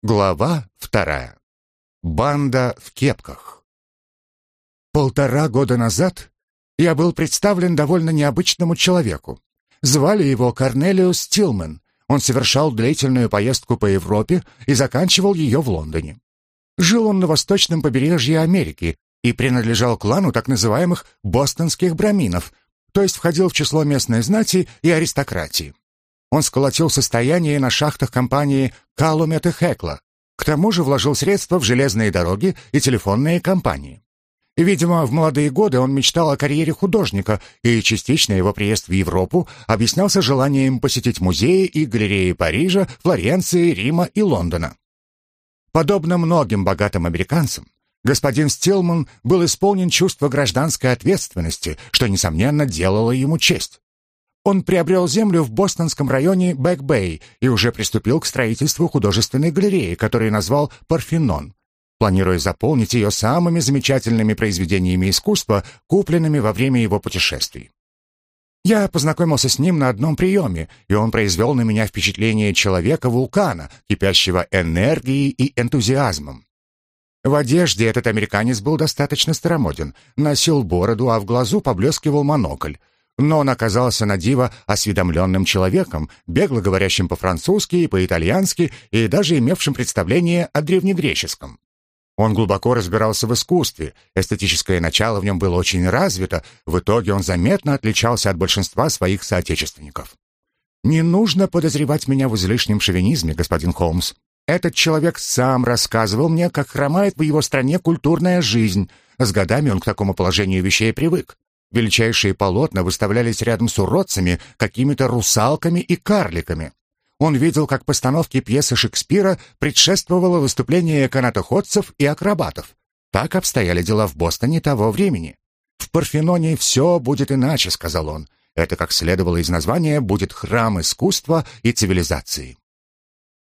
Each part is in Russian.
Глава вторая. Банда в кепках. Полтора года назад я был представлен довольно необычному человеку. Звали его Корнелиус Тилман. Он совершал длительную поездку по Европе и заканчивал ее в Лондоне. Жил он на восточном побережье Америки и принадлежал клану так называемых бостонских браминов, то есть входил в число местной знати и аристократии. Он сколотил состояние на шахтах компании Калумет и Хекла. К тому же вложил средства в железные дороги и телефонные компании. Видимо, в молодые годы он мечтал о карьере художника, и частично его приезд в Европу объяснялся желанием посетить музеи и галереи Парижа, Флоренции, Рима и Лондона. Подобно многим богатым американцам, господин Стилман был исполнен чувства гражданской ответственности, что, несомненно, делало ему честь. Он приобрел землю в бостонском районе Бэк-Бэй и уже приступил к строительству художественной галереи, которую назвал «Парфенон», планируя заполнить ее самыми замечательными произведениями искусства, купленными во время его путешествий. Я познакомился с ним на одном приеме, и он произвел на меня впечатление человека-вулкана, кипящего энергией и энтузиазмом. В одежде этот американец был достаточно старомоден, носил бороду, а в глазу поблескивал монокль но он оказался на диво осведомленным человеком, бегло говорящим по-французски и по-итальянски и даже имевшим представление о древнегреческом. Он глубоко разбирался в искусстве, эстетическое начало в нем было очень развито, в итоге он заметно отличался от большинства своих соотечественников. «Не нужно подозревать меня в излишнем шовинизме, господин Холмс. Этот человек сам рассказывал мне, как хромает в его стране культурная жизнь. С годами он к такому положению вещей привык. Величайшие полотна выставлялись рядом с уродцами, какими-то русалками и карликами. Он видел, как постановке пьесы Шекспира предшествовало выступление канатоходцев и акробатов. Так обстояли дела в Бостоне того времени. «В Парфеноне все будет иначе», — сказал он. «Это, как следовало из названия, будет храм искусства и цивилизации».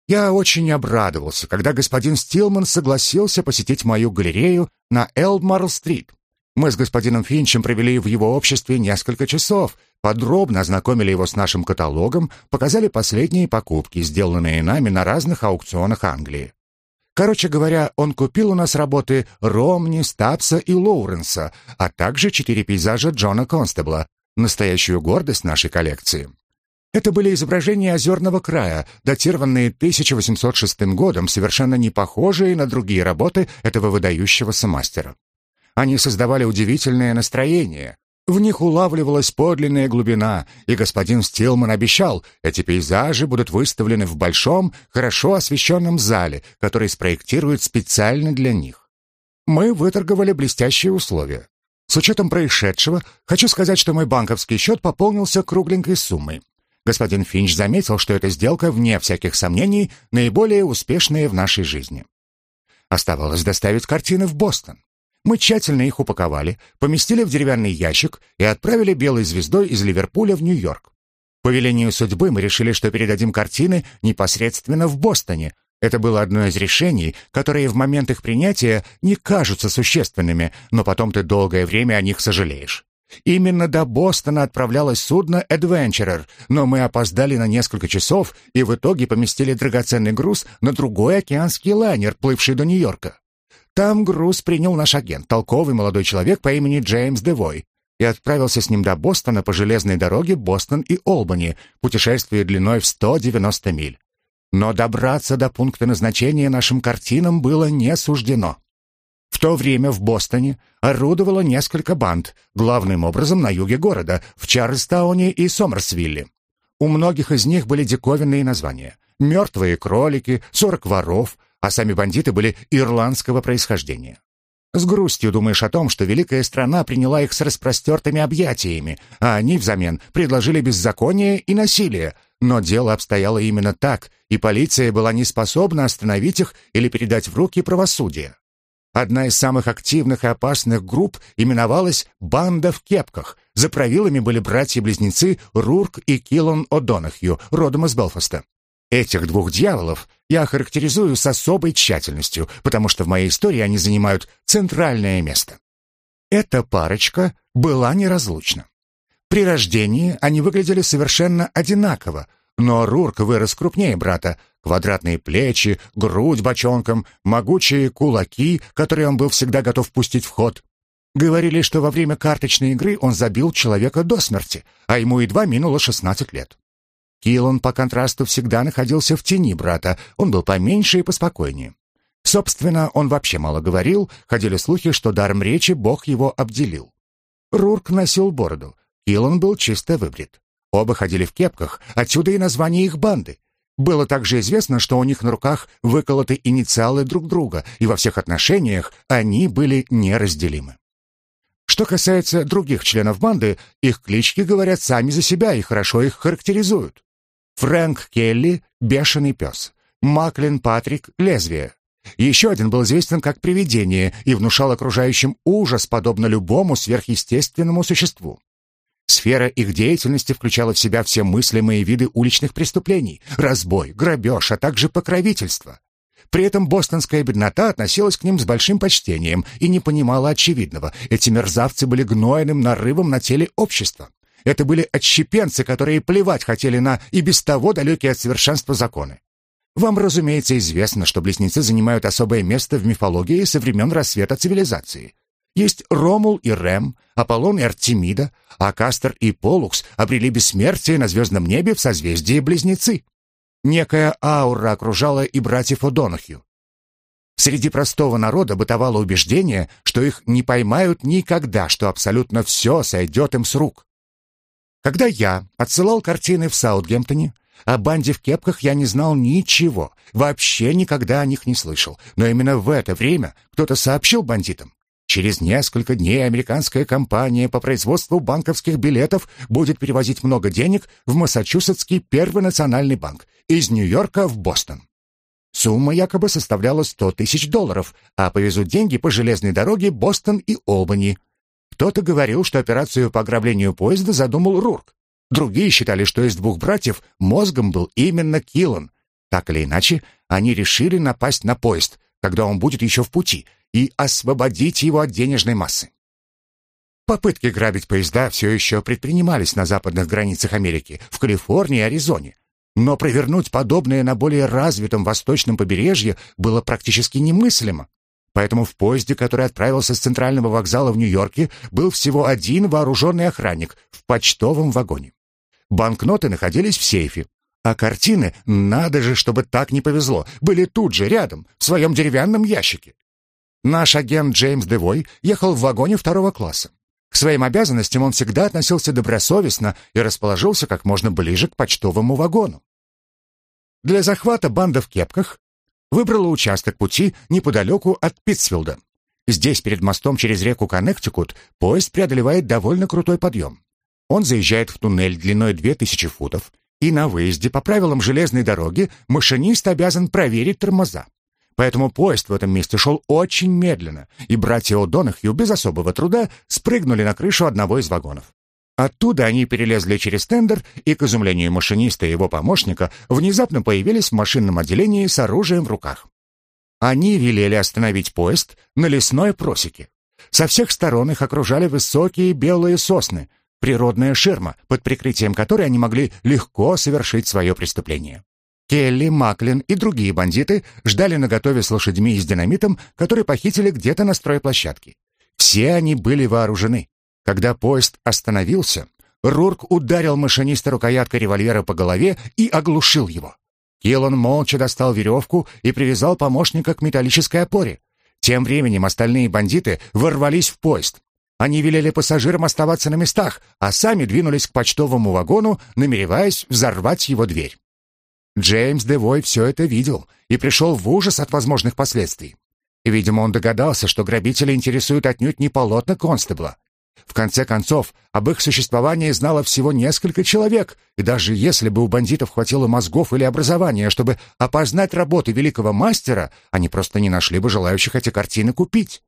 Я очень обрадовался, когда господин Стилман согласился посетить мою галерею на Элдмарл-стрит. Мы с господином Финчем провели в его обществе несколько часов, подробно ознакомили его с нашим каталогом, показали последние покупки, сделанные нами на разных аукционах Англии. Короче говоря, он купил у нас работы Ромни, Стапса и Лоуренса, а также четыре пейзажа Джона Констебла, настоящую гордость нашей коллекции. Это были изображения озерного края, датированные 1806 годом, совершенно не похожие на другие работы этого выдающегося мастера. Они создавали удивительное настроение. В них улавливалась подлинная глубина, и господин Стилман обещал, эти пейзажи будут выставлены в большом, хорошо освещенном зале, который спроектируют специально для них. Мы выторговали блестящие условия. С учетом происшедшего, хочу сказать, что мой банковский счет пополнился кругленькой суммой. Господин Финч заметил, что эта сделка, вне всяких сомнений, наиболее успешная в нашей жизни. Оставалось доставить картины в Бостон. Мы тщательно их упаковали, поместили в деревянный ящик и отправили белой звездой из Ливерпуля в Нью-Йорк. По велению судьбы мы решили, что передадим картины непосредственно в Бостоне. Это было одно из решений, которые в момент их принятия не кажутся существенными, но потом ты долгое время о них сожалеешь. Именно до Бостона отправлялось судно «Adventurer», но мы опоздали на несколько часов и в итоге поместили драгоценный груз на другой океанский лайнер, плывший до Нью-Йорка. Там груз принял наш агент, толковый молодой человек по имени Джеймс Девой, и отправился с ним до Бостона по железной дороге Бостон и Олбани, путешествие длиной в 190 миль. Но добраться до пункта назначения нашим картинам было не суждено. В то время в Бостоне орудовало несколько банд, главным образом на юге города, в Чарльстауне и Сомерсвилле. У многих из них были диковинные названия. «Мертвые кролики», «Сорок воров», а сами бандиты были ирландского происхождения. С грустью думаешь о том, что великая страна приняла их с распростертыми объятиями, а они взамен предложили беззаконие и насилие. Но дело обстояло именно так, и полиция была не способна остановить их или передать в руки правосудие. Одна из самых активных и опасных групп именовалась «Банда в кепках». За правилами были братья-близнецы Рурк и Киллан О'Донахью, родом из Белфаста. Этих двух дьяволов я характеризую с особой тщательностью, потому что в моей истории они занимают центральное место. Эта парочка была неразлучна. При рождении они выглядели совершенно одинаково. но Рурк вырос крупнее брата. Квадратные плечи, грудь бочонком, могучие кулаки, которые он был всегда готов пустить в ход. Говорили, что во время карточной игры он забил человека до смерти, а ему едва минуло 16 лет. Киллан, по контрасту, всегда находился в тени брата, он был поменьше и поспокойнее. Собственно, он вообще мало говорил, ходили слухи, что даром речи Бог его обделил. Рурк носил бороду, Киллан был чисто выбрит. Оба ходили в кепках, отсюда и название их банды. Было также известно, что у них на руках выколоты инициалы друг друга, и во всех отношениях они были неразделимы. Что касается других членов банды, их клички говорят сами за себя и хорошо их характеризуют. Фрэнк Келли — бешеный пес. Маклин Патрик — лезвие. Еще один был известен как привидение и внушал окружающим ужас, подобно любому сверхъестественному существу. Сфера их деятельности включала в себя все мыслимые виды уличных преступлений, разбой, грабеж, а также покровительство. При этом бостонская беднота относилась к ним с большим почтением и не понимала очевидного. Эти мерзавцы были гнойным нарывом на теле общества. Это были отщепенцы, которые плевать хотели на и без того далекие от совершенства законы. Вам, разумеется, известно, что близнецы занимают особое место в мифологии со времен рассвета цивилизации. Есть Ромул и Рем, Аполлон и Артемида, а Кастер и Полукс обрели бессмертие на звездном небе в созвездии Близнецы. Некая аура окружала и братьев О'Донахью. Среди простого народа бытовало убеждение, что их не поймают никогда, что абсолютно все сойдет им с рук. Когда я отсылал картины в Саутгемптоне, о банде в кепках я не знал ничего, вообще никогда о них не слышал. Но именно в это время кто-то сообщил бандитам, Через несколько дней американская компания по производству банковских билетов будет перевозить много денег в Массачусетский Первый национальный банк из Нью-Йорка в Бостон. Сумма якобы составляла 100 тысяч долларов, а повезут деньги по железной дороге Бостон и Олбани. Кто-то говорил, что операцию по ограблению поезда задумал Рурк. Другие считали, что из двух братьев мозгом был именно Киллан. Так или иначе, они решили напасть на поезд, когда он будет еще в пути, и освободить его от денежной массы. Попытки грабить поезда все еще предпринимались на западных границах Америки, в Калифорнии и Аризоне. Но провернуть подобное на более развитом восточном побережье было практически немыслимо. Поэтому в поезде, который отправился с центрального вокзала в Нью-Йорке, был всего один вооруженный охранник в почтовом вагоне. Банкноты находились в сейфе, а картины, надо же, чтобы так не повезло, были тут же рядом, в своем деревянном ящике. Наш агент Джеймс Девой ехал в вагоне второго класса. К своим обязанностям он всегда относился добросовестно и расположился как можно ближе к почтовому вагону. Для захвата банда в кепках выбрала участок пути неподалеку от Питтсфилда. Здесь, перед мостом через реку Коннектикут, поезд преодолевает довольно крутой подъем. Он заезжает в туннель длиной 2000 футов, и на выезде по правилам железной дороги машинист обязан проверить тормоза. Поэтому поезд в этом месте шел очень медленно, и братья О'Донахью без особого труда спрыгнули на крышу одного из вагонов. Оттуда они перелезли через тендер и, к изумлению машиниста и его помощника, внезапно появились в машинном отделении с оружием в руках. Они велели остановить поезд на лесной просеке. Со всех сторон их окружали высокие белые сосны, природная ширма, под прикрытием которой они могли легко совершить свое преступление. Келли, Маклин и другие бандиты ждали наготове с лошадьми и с динамитом, которые похитили где-то на стройплощадке. Все они были вооружены. Когда поезд остановился, Рурк ударил машиниста рукояткой револьвера по голове и оглушил его. Киллан молча достал веревку и привязал помощника к металлической опоре. Тем временем остальные бандиты ворвались в поезд. Они велели пассажирам оставаться на местах, а сами двинулись к почтовому вагону, намереваясь взорвать его дверь. Джеймс Девой все это видел и пришел в ужас от возможных последствий. Видимо, он догадался, что грабители интересуют отнюдь не полотна Констебла. В конце концов, об их существовании знало всего несколько человек, и даже если бы у бандитов хватило мозгов или образования, чтобы опознать работы великого мастера, они просто не нашли бы желающих эти картины купить.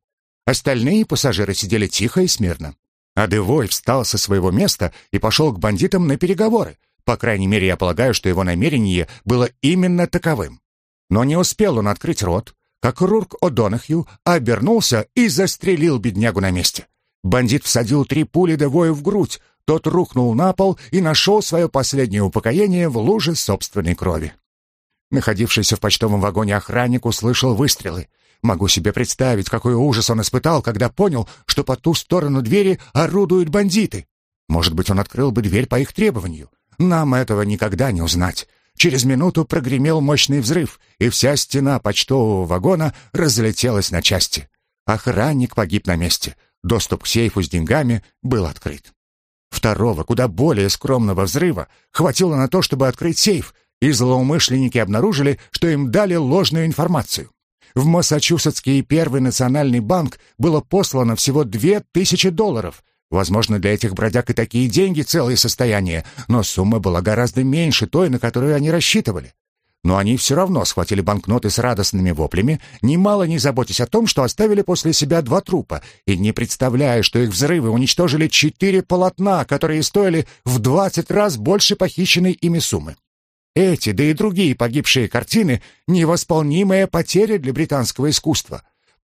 Остальные пассажиры сидели тихо и смирно. А Девой встал со своего места и пошел к бандитам на переговоры, по крайней мере, я полагаю, что его намерение было именно таковым. Но не успел он открыть рот, как Рурк О'Донахью обернулся и застрелил беднягу на месте. Бандит всадил три пули Девою в грудь, тот рухнул на пол и нашел свое последнее упокоение в луже собственной крови. Находившийся в почтовом вагоне охранник услышал выстрелы. Могу себе представить, какой ужас он испытал, когда понял, что по ту сторону двери орудуют бандиты. Может быть, он открыл бы дверь по их требованию. Нам этого никогда не узнать. Через минуту прогремел мощный взрыв, и вся стена почтового вагона разлетелась на части. Охранник погиб на месте. Доступ к сейфу с деньгами был открыт. Второго, куда более скромного взрыва хватило на то, чтобы открыть сейф, и злоумышленники обнаружили, что им дали ложную информацию. В Массачусетский Первый национальный банк было послано всего две тысячи долларов. Возможно, для этих бродяг и такие деньги целое состояние, но сумма была гораздо меньше той, на которую они рассчитывали. Но они все равно схватили банкноты с радостными воплями, немало не заботясь о том, что оставили после себя два трупа, и не представляя, что их взрывы уничтожили четыре полотна, которые стоили в двадцать раз больше похищенной ими суммы. Эти, да и другие погибшие картины — невосполнимая потеря для британского искусства.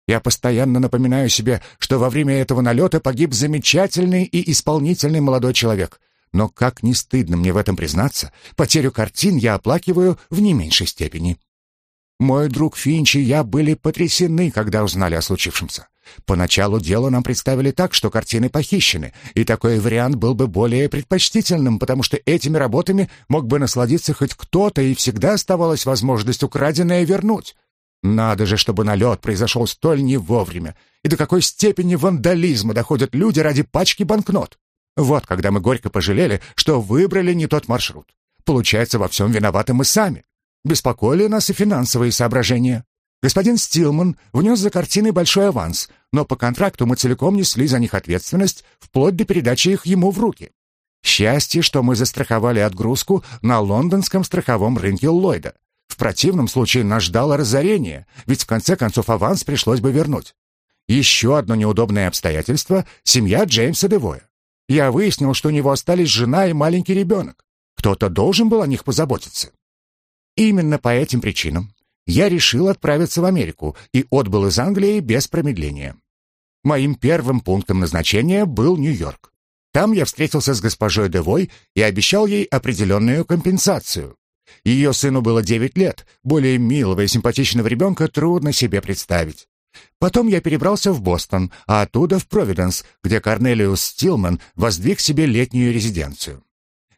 Я постоянно напоминаю себе, что во время этого налета погиб замечательный и исполнительный молодой человек. Но, как не стыдно мне в этом признаться, потерю картин я оплакиваю в не меньшей степени. Мой друг Финч и я были потрясены, когда узнали о случившемся. Поначалу дело нам представили так, что картины похищены, и такой вариант был бы более предпочтительным, потому что этими работами мог бы насладиться хоть кто-то, и всегда оставалась возможность украденное вернуть. Надо же, чтобы налет произошел столь не вовремя, и до какой степени вандализма доходят люди ради пачки банкнот. Вот когда мы горько пожалели, что выбрали не тот маршрут. Получается, во всем виноваты мы сами. Беспокоили нас и финансовые соображения. Господин Стилман внес за картины большой аванс, но по контракту мы целиком несли за них ответственность вплоть до передачи их ему в руки. Счастье, что мы застраховали отгрузку на лондонском страховом рынке Ллойда. В противном случае нас ждало разорение, ведь в конце концов аванс пришлось бы вернуть. Еще одно неудобное обстоятельство — семья Джеймса Девоя. Я выяснил, что у него остались жена и маленький ребенок. Кто-то должен был о них позаботиться. Именно по этим причинам я решил отправиться в Америку и отбыл из Англии без промедления. Моим первым пунктом назначения был Нью-Йорк. Там я встретился с госпожой Девой и обещал ей определенную компенсацию. Ее сыну было 9 лет, более милого и симпатичного ребенка трудно себе представить. Потом я перебрался в Бостон, а оттуда в Провиденс, где Корнелиус Стилман воздвиг себе летнюю резиденцию.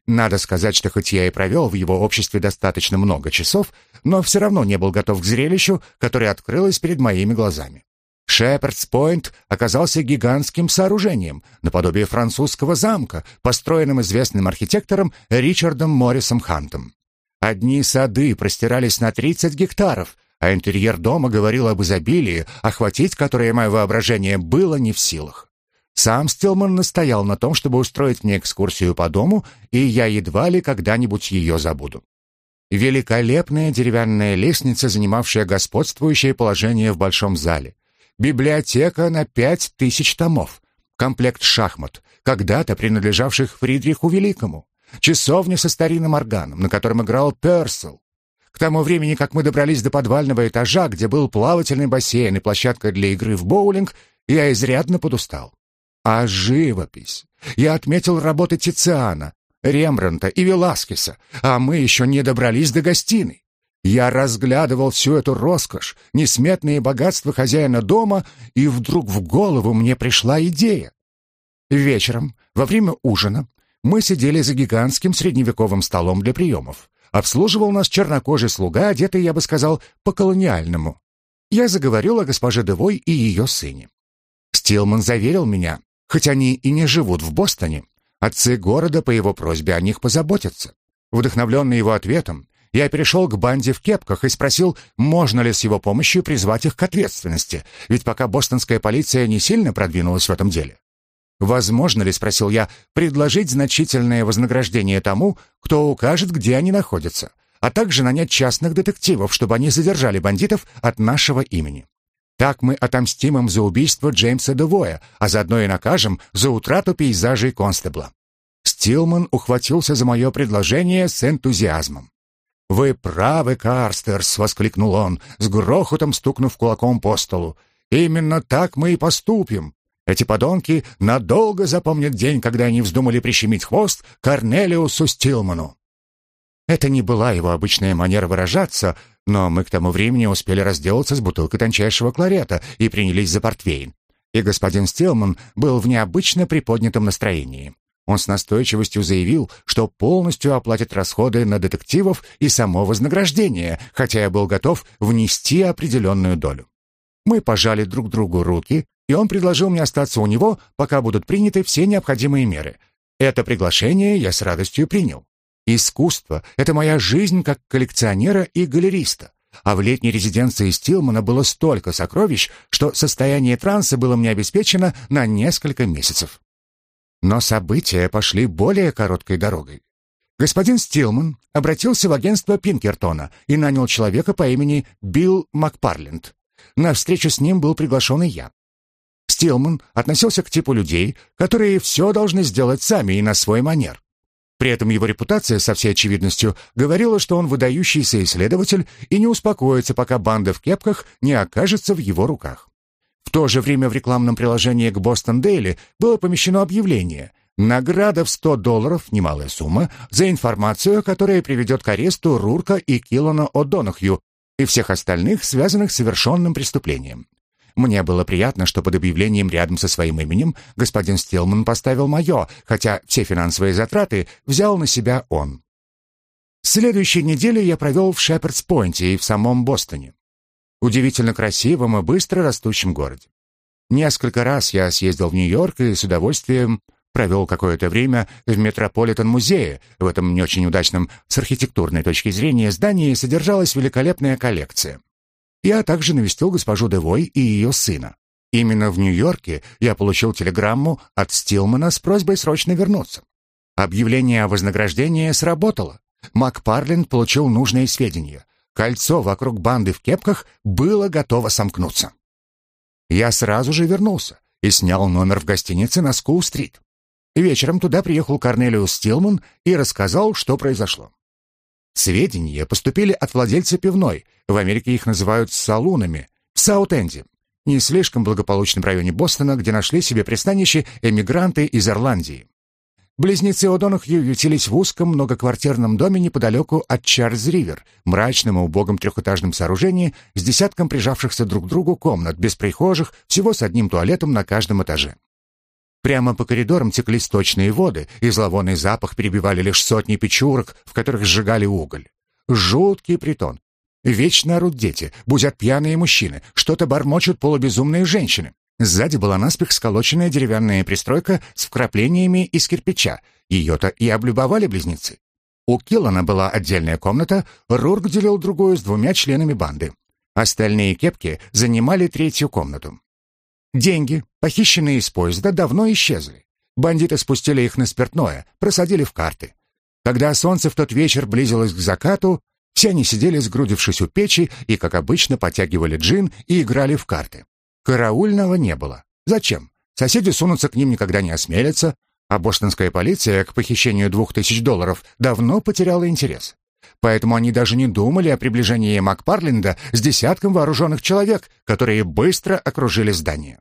Надо сказать, что хоть я и провел в его обществе достаточно много часов, но все равно не был готов к зрелищу, которое открылось перед моими глазами. Шепардс-Пойнт оказался гигантским сооружением, наподобие французского замка, построенным известным архитектором Ричардом Моррисом Хантом. Одни сады простирались на 30 гектаров, а интерьер дома говорил об изобилии, охватить которое мое воображение было не в силах. Сам Стилман настоял на том, чтобы устроить мне экскурсию по дому, и я едва ли когда-нибудь ее забуду. Великолепная деревянная лестница, занимавшая господствующее положение в большом зале. Библиотека на пять тысяч томов. Комплект шахмат, когда-то принадлежавших Фридриху Великому. Часовня со старинным органом, на котором играл Персел. Тому времени, как мы добрались до подвального этажа, где был плавательный бассейн и площадка для игры в боулинг, я изрядно подустал. А живопись! Я отметил работы Тициана, Рембранта и Веласкеса, а мы еще не добрались до гостиной. Я разглядывал всю эту роскошь, несметные богатства хозяина дома, и вдруг в голову мне пришла идея. Вечером, во время ужина, мы сидели за гигантским средневековым столом для приемов. Обслуживал нас чернокожий слуга, одетый, я бы сказал, по-колониальному. Я заговорил о госпоже Девой и ее сыне. Стилман заверил меня, Хоть они и не живут в Бостоне, отцы города по его просьбе о них позаботятся. Вдохновленный его ответом, я перешел к банде в кепках и спросил, можно ли с его помощью призвать их к ответственности, ведь пока бостонская полиция не сильно продвинулась в этом деле. «Возможно ли, — спросил я, — предложить значительное вознаграждение тому, кто укажет, где они находятся, а также нанять частных детективов, чтобы они задержали бандитов от нашего имени?» Так мы отомстим им за убийство Джеймса Девоя, а заодно и накажем за утрату пейзажей Констебла. Стилман ухватился за мое предложение с энтузиазмом. «Вы правы, Карстерс!» — воскликнул он, с грохотом стукнув кулаком по столу. «Именно так мы и поступим. Эти подонки надолго запомнят день, когда они вздумали прищемить хвост Корнелиусу Стилману. Это не была его обычная манера выражаться, но мы к тому времени успели разделаться с бутылкой тончайшего кларета и принялись за портвейн. И господин Стилман был в необычно приподнятом настроении. Он с настойчивостью заявил, что полностью оплатит расходы на детективов и само вознаграждение, хотя я был готов внести определенную долю. Мы пожали друг другу руки, и он предложил мне остаться у него, пока будут приняты все необходимые меры. Это приглашение я с радостью принял. Искусство — это моя жизнь как коллекционера и галериста. А в летней резиденции Стилмана было столько сокровищ, что состояние транса было мне обеспечено на несколько месяцев. Но события пошли более короткой дорогой. Господин Стилман обратился в агентство Пинкертона и нанял человека по имени Билл Макпарленд. На встречу с ним был приглашен и я. Стилман относился к типу людей, которые все должны сделать сами и на свой манер. При этом его репутация, со всей очевидностью, говорила, что он выдающийся исследователь и не успокоится, пока банда в кепках не окажется в его руках. В то же время в рекламном приложении к Бостон Дейли было помещено объявление «Награда в 100 долларов, немалая сумма, за информацию, которая приведет к аресту Рурка и Киллана О'Донахью и всех остальных, связанных с совершенным преступлением». Мне было приятно, что под объявлением рядом со своим именем господин Стилман поставил мое, хотя все финансовые затраты взял на себя он. Следующей неделю я провел в Шепердс-Пойнте и в самом Бостоне удивительно красивом и быстро растущем городе. Несколько раз я съездил в Нью-Йорк и с удовольствием провел какое-то время в Метрополитен-музее. В этом не очень удачном с архитектурной точки зрения здании содержалась великолепная коллекция. Я также навестил госпожу Девой и ее сына. Именно в Нью-Йорке я получил телеграмму от Стилмана с просьбой срочно вернуться. Объявление о вознаграждении сработало. Макпарленд получил нужные сведения. Кольцо вокруг банды в кепках было готово сомкнуться. Я сразу же вернулся и снял номер в гостинице на Скул-стрит. Вечером туда приехал Корнелиус Стилман и рассказал, что произошло. Сведения поступили от владельца пивной, в Америке их называют салунами, в Саут-Энде, не слишком благополучном районе Бостона, где нашли себе пристанище эмигранты из Ирландии. Близнецы О'Донахью ютились в узком многоквартирном доме неподалеку от Чарльз-Ривер, мрачном и убогом трехэтажном сооружении с десятком прижавшихся друг к другу комнат, без прихожих, всего с одним туалетом на каждом этаже. Прямо по коридорам текли сточные воды, и зловонный запах перебивали лишь сотни печурок, в которых сжигали уголь. Жуткий притон. Вечно орут дети, бузят пьяные мужчины, что-то бормочут полубезумные женщины. Сзади была наспех сколоченная деревянная пристройка с вкраплениями из кирпича. Ее-то и облюбовали близнецы. У Киллана была отдельная комната, Рурк делил другую с двумя членами банды. Остальные кепки занимали третью комнату. Деньги, похищенные из поезда, давно исчезли. Бандиты спустили их на спиртное, просадили в карты. Когда солнце в тот вечер близилось к закату, все они сидели, сгрудившись у печи, и, как обычно, потягивали джин и играли в карты. Караульного не было. Зачем? Соседи сунуться к ним никогда не осмелятся, а бостонская полиция к похищению двух тысяч долларов давно потеряла интерес. Поэтому они даже не думали о приближении Макпарленда с десятком вооруженных человек, которые быстро окружили здание.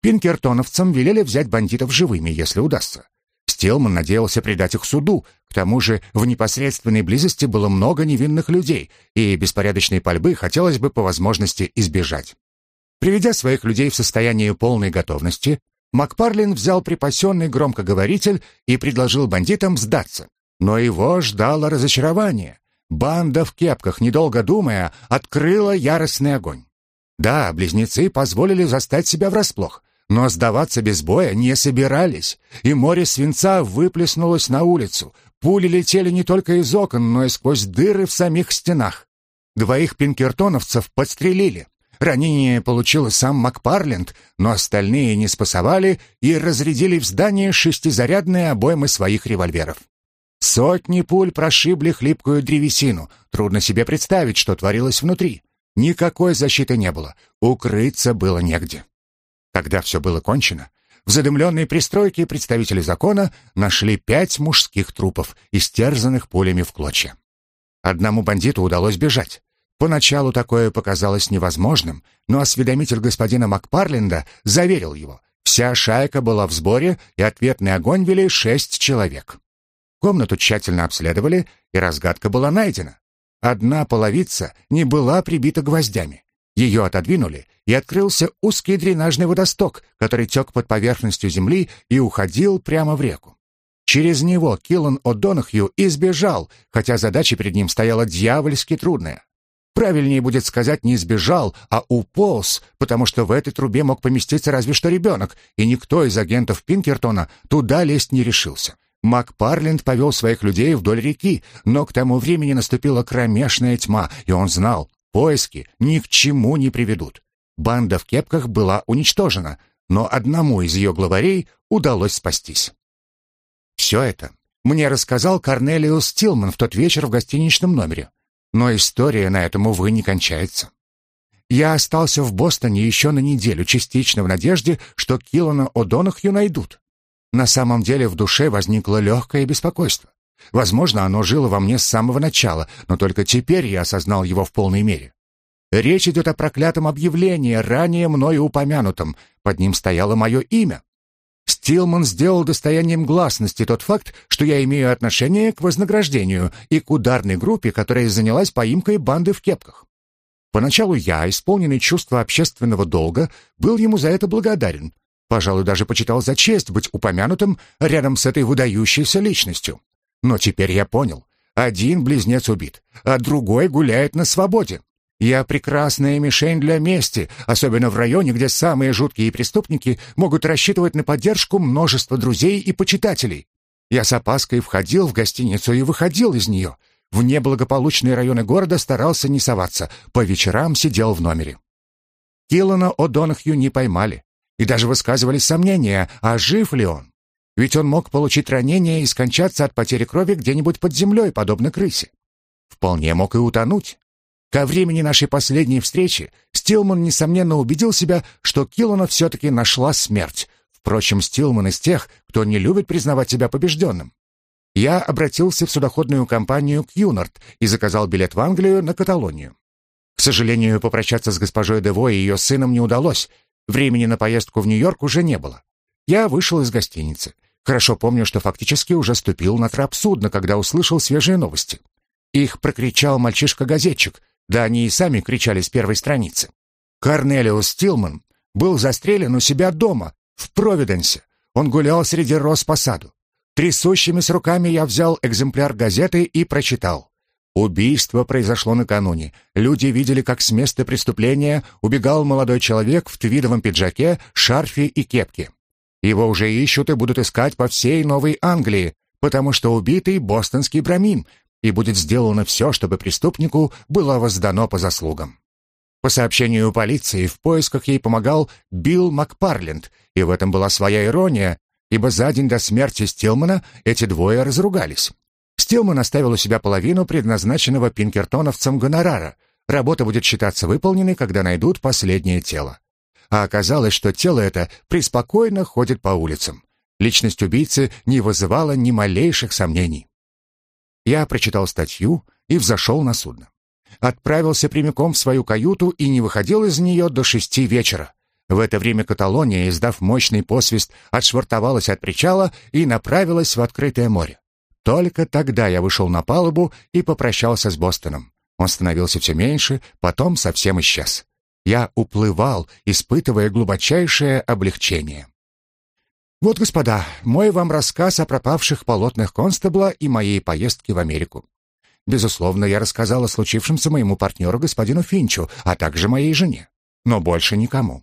Пинкертоновцам велели взять бандитов живыми, если удастся. Стилман надеялся предать их суду, к тому же в непосредственной близости было много невинных людей, и беспорядочной пальбы хотелось бы по возможности избежать. Приведя своих людей в состояние полной готовности, Макпарлин взял припасенный громкоговоритель и предложил бандитам сдаться. Но его ждало разочарование. Банда в кепках, недолго думая, открыла яростный огонь. Да, близнецы позволили застать себя врасплох, но сдаваться без боя не собирались, и море свинца выплеснулось на улицу. Пули летели не только из окон, но и сквозь дыры в самих стенах. Двоих пинкертоновцев подстрелили. Ранение получил сам Макпарленд, но остальные не спасовали и разрядили в здание шестизарядные обоймы своих револьверов. Сотни пуль прошибли хлипкую древесину. Трудно себе представить, что творилось внутри. Никакой защиты не было. Укрыться было негде. Когда все было кончено, в задымленной пристройке представители закона нашли пять мужских трупов, истерзанных пулями в клочья. Одному бандиту удалось бежать. Поначалу такое показалось невозможным, но осведомитель господина Макпарленда заверил его. Вся шайка была в сборе, и ответный огонь вели шесть человек. Комнату тщательно обследовали, и разгадка была найдена. Одна половица не была прибита гвоздями. Ее отодвинули, и открылся узкий дренажный водосток, который тек под поверхностью земли и уходил прямо в реку. Через него Киллан О'Донахью избежал, хотя задача перед ним стояла дьявольски трудная. Правильнее будет сказать не избежал, а уполз, потому что в этой трубе мог поместиться разве что ребенок, и никто из агентов Пинкертона туда лезть не решился. Мак Парленд повел своих людей вдоль реки, но к тому времени наступила кромешная тьма, и он знал, поиски ни к чему не приведут. Банда в кепках была уничтожена, но одному из ее главарей удалось спастись. Все это мне рассказал Корнелиус Тилман в тот вечер в гостиничном номере. Но история на этом, увы, не кончается. Я остался в Бостоне еще на неделю, частично в надежде, что Киллана О'Донахью найдут. На самом деле в душе возникло легкое беспокойство. Возможно, оно жило во мне с самого начала, но только теперь я осознал его в полной мере. Речь идет о проклятом объявлении, ранее мною упомянутом. Под ним стояло мое имя. Стилман сделал достоянием гласности тот факт, что я имею отношение к вознаграждению и к ударной группе, которая занялась поимкой банды в кепках. Поначалу я, исполненный чувства общественного долга, был ему за это благодарен. Пожалуй, даже почитал за честь быть упомянутым рядом с этой выдающейся личностью. Но теперь я понял. Один близнец убит, а другой гуляет на свободе. Я прекрасная мишень для мести, особенно в районе, где самые жуткие преступники могут рассчитывать на поддержку множества друзей и почитателей. Я с опаской входил в гостиницу и выходил из нее. В неблагополучные районы города старался не соваться, по вечерам сидел в номере. Киллана О'Донахью не поймали, и даже высказывались сомнения, а жив ли он. Ведь он мог получить ранение и скончаться от потери крови где-нибудь под землей, подобно крысе. Вполне мог и утонуть. Ко времени нашей последней встречи Стилман, несомненно, убедил себя, что Киллана все-таки нашла смерть. Впрочем, Стилман из тех, кто не любит признавать себя побежденным. Я обратился в судоходную компанию «Кьюнард» и заказал билет в Англию на Каталонию. К сожалению, попрощаться с госпожой Дево и ее сыном не удалось. Времени на поездку в Нью-Йорк уже не было. Я вышел из гостиницы. Хорошо помню, что фактически уже ступил на трап судна, когда услышал свежие новости. Их прокричал мальчишка-газетчик — да они и сами кричали с первой страницы. Корнелиус Тилман был застрелен у себя дома, в Провиденсе. Он гулял среди роз по саду. Трясущимися руками я взял экземпляр газеты и прочитал. Убийство произошло накануне. Люди видели, как с места преступления убегал молодой человек в твидовом пиджаке, шарфе и кепке. Его уже ищут и будут искать по всей Новой Англии, потому что убитый бостонский брамин, и будет сделано все, чтобы преступнику было воздано по заслугам. По сообщению полиции, в поисках ей помогал Билл Макпарленд, и в этом была своя ирония, ибо за день до смерти Стилмана эти двое разругались. Стилман оставил у себя половину предназначенного пинкертоновцам гонорара. Работа будет считаться выполненной, когда найдут последнее тело. А оказалось, что тело это преспокойно ходит по улицам. Личность убийцы не вызывала ни малейших сомнений. Я прочитал статью и взошел на судно. Отправился прямиком в свою каюту и не выходил из нее до шести вечера. В это время Каталония, издав мощный посвист, отшвартовалась от причала и направилась в открытое море. Только тогда я вышел на палубу и попрощался с Бостоном. Он становился все меньше, потом совсем исчез. Я уплывал, испытывая глубочайшее облегчение. Вот, господа, мой вам рассказ о пропавших полотнах Констебла и моей поездке в Америку. Безусловно, я рассказал о случившемся моему партнеру, господину Финчу, а также моей жене. Но больше никому.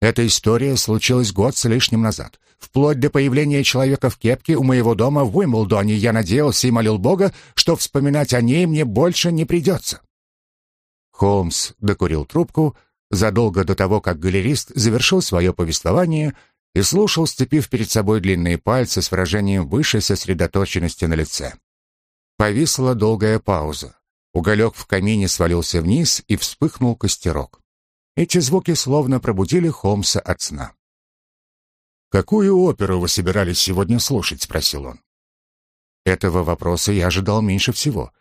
Эта история случилась год с лишним назад. Вплоть до появления человека в кепке у моего дома в Уимблдоне я надеялся и молил Бога, что вспоминать о ней мне больше не придется. Холмс докурил трубку задолго до того, как галерист завершил свое повествование и слушал, сцепив перед собой длинные пальцы с выражением высшей сосредоточенности на лице. Повисла долгая пауза. Уголек в камине свалился вниз и вспыхнул костерок. Эти звуки словно пробудили Холмса от сна. «Какую оперу вы собирались сегодня слушать?» — спросил он. Этого вопроса я ожидал меньше всего.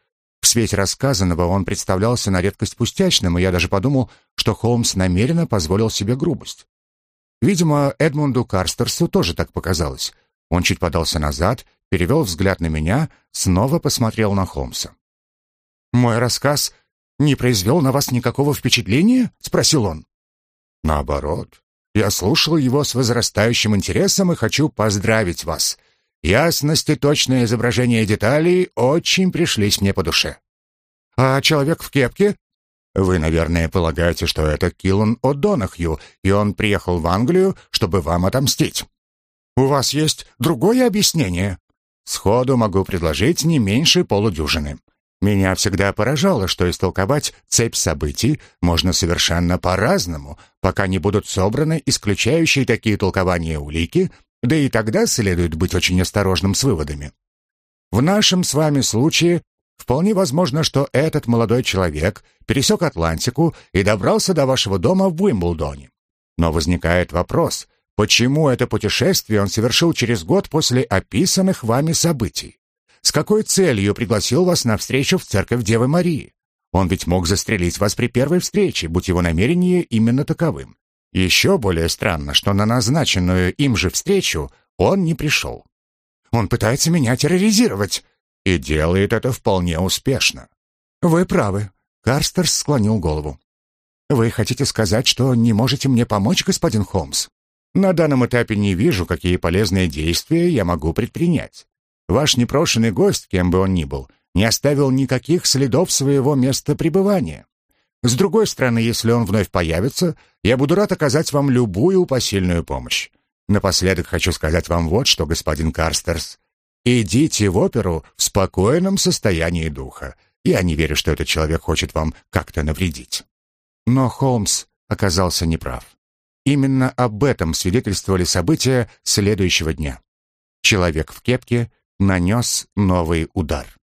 В свете рассказанного он представлялся на редкость пустячным, и я даже подумал, что Холмс намеренно позволил себе грубость. Видимо, Эдмунду Карстерсу тоже так показалось. Он чуть подался назад, перевел взгляд на меня, снова посмотрел на Холмса. «Мой рассказ не произвел на вас никакого впечатления?» — спросил он. «Наоборот. Я слушал его с возрастающим интересом и хочу поздравить вас. Ясность и точное изображение деталей очень пришлись мне по душе. А человек в кепке? Вы, наверное, полагаете, что это Киллан О'Донахью, и он приехал в Англию, чтобы вам отомстить. У вас есть другое объяснение? Сходу могу предложить не меньше полудюжины. Меня всегда поражало, что истолковать цепь событий можно совершенно по-разному, пока не будут собраны исключающие такие толкования улики, да и тогда следует быть очень осторожным с выводами. В нашем с вами случае вполне возможно, что этот молодой человек пересек Атлантику и добрался до вашего дома в Уимблдоне. Но возникает вопрос, почему это путешествие он совершил через год после описанных вами событий? С какой целью пригласил вас на встречу в церковь Девы Марии? Он ведь мог застрелить вас при первой встрече, будь его намерение именно таковым. Еще более странно, что на назначенную им же встречу он не пришел. Он пытается меня терроризировать и делает это вполне успешно. Вы правы, Карстерс склонил голову. Вы хотите сказать, что не можете мне помочь, господин Холмс? На данном этапе не вижу, какие полезные действия я могу предпринять. Ваш непрошенный гость, кем бы он ни был, не оставил никаких следов своего места пребывания. С другой стороны, если он вновь появится, я буду рад оказать вам любую посильную помощь. Напоследок хочу сказать вам вот что, господин Карстерс. Идите в оперу в спокойном состоянии духа. Я не верю, что этот человек хочет вам как-то навредить. Но Холмс оказался неправ. Именно об этом свидетельствовали события следующего дня. Человек в кепке нанес новый удар.